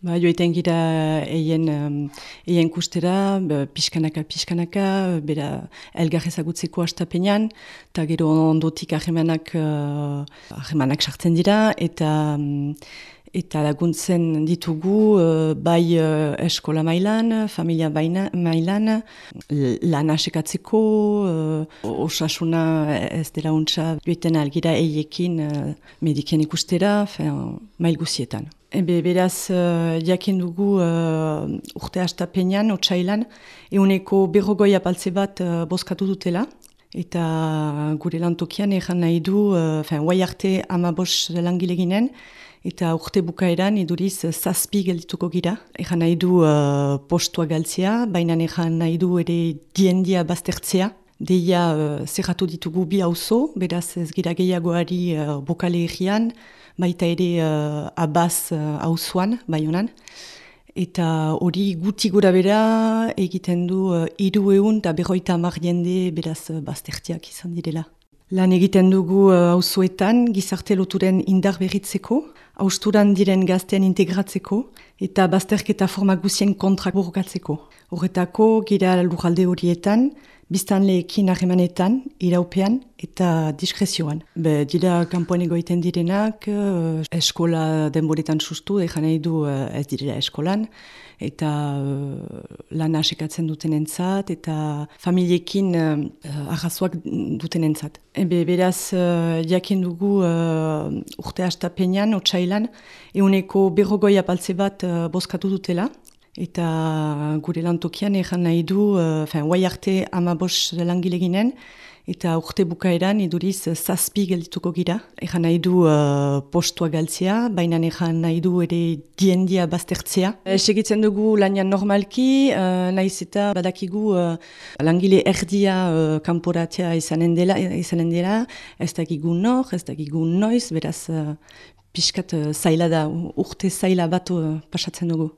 Ba, joiten gira eien, eien kustera, pixkanaka, pixkanaka, bera elgar ezagutzeko astapenean, eta gero ondotik ahemanak, ahemanak sartzen dira, eta eta laguntzen ditugu bai eskola mailan, familia baina, mailan, lan asekatzeko, osasuna ez dela untsa, joiten algira eiekin medikien ikustera, mail guzietan. Ebe, beraz, uh, jakin dugu uh, urte hastapenean, otxailan, euneko berrogoi apaltze bat uh, bozkatu dutela. Eta gure lantokian egan nahi du, uh, fin, guai arte amabos langileginen, eta urte bukaeran iduriz zazpi geldituko gira. Egan nahi du uh, postua galtzea, baina egan nahi du ere diendia baztertzea. Deia uh, zerratu ditugu bi hauzo, beraz ez gira gehiagoari uh, bokale egian, baita ere uh, abaz hauzuan, uh, bai honan. Eta hori guti gura bera egiten du uh, iru egun eta berroita amar jende beraz uh, baztertiak izan direla. Lan egiten dugu hauzuetan uh, gizarte loturen indar berritzeko, hausturan diren gaztean integratzeko eta bazterketa forma guzien kontrak borrokatzeko. Horretako gira lujalde horietan, biztan lehekin ahemanetan, iraupean eta diskrezioan. Be, dira kanpoan egoiten direnak, uh, eskola denboretan sustu, egan nahi du uh, ez direla eskolan, eta lan asekatzen duten entzat, eta familiekin uh, arrazoak duten entzat. Ebe, beraz, uh, jakin dugu uh, urte hastapenean, otxailan, euneko berrogoi apaltze bat uh, bozkatu dutela, Eta gure lantokian egan nahi du, uh, guai arte amabos langileginen, eta urte bukaeran iduriz zazpi geldituko gira. Egan nahi du uh, postua galtzea, baina egan nahi du ere diendia baztertzea. Segitzen dugu lanian normalki, uh, nahiz eta badakigu uh, langile erdia uh, kanporatzea izanen dela, izanen dela, ez dakigu nor, ez dakigu noiz, beraz uh, pixkat uh, zaila da, urte zaila bat uh, pasatzen dugu.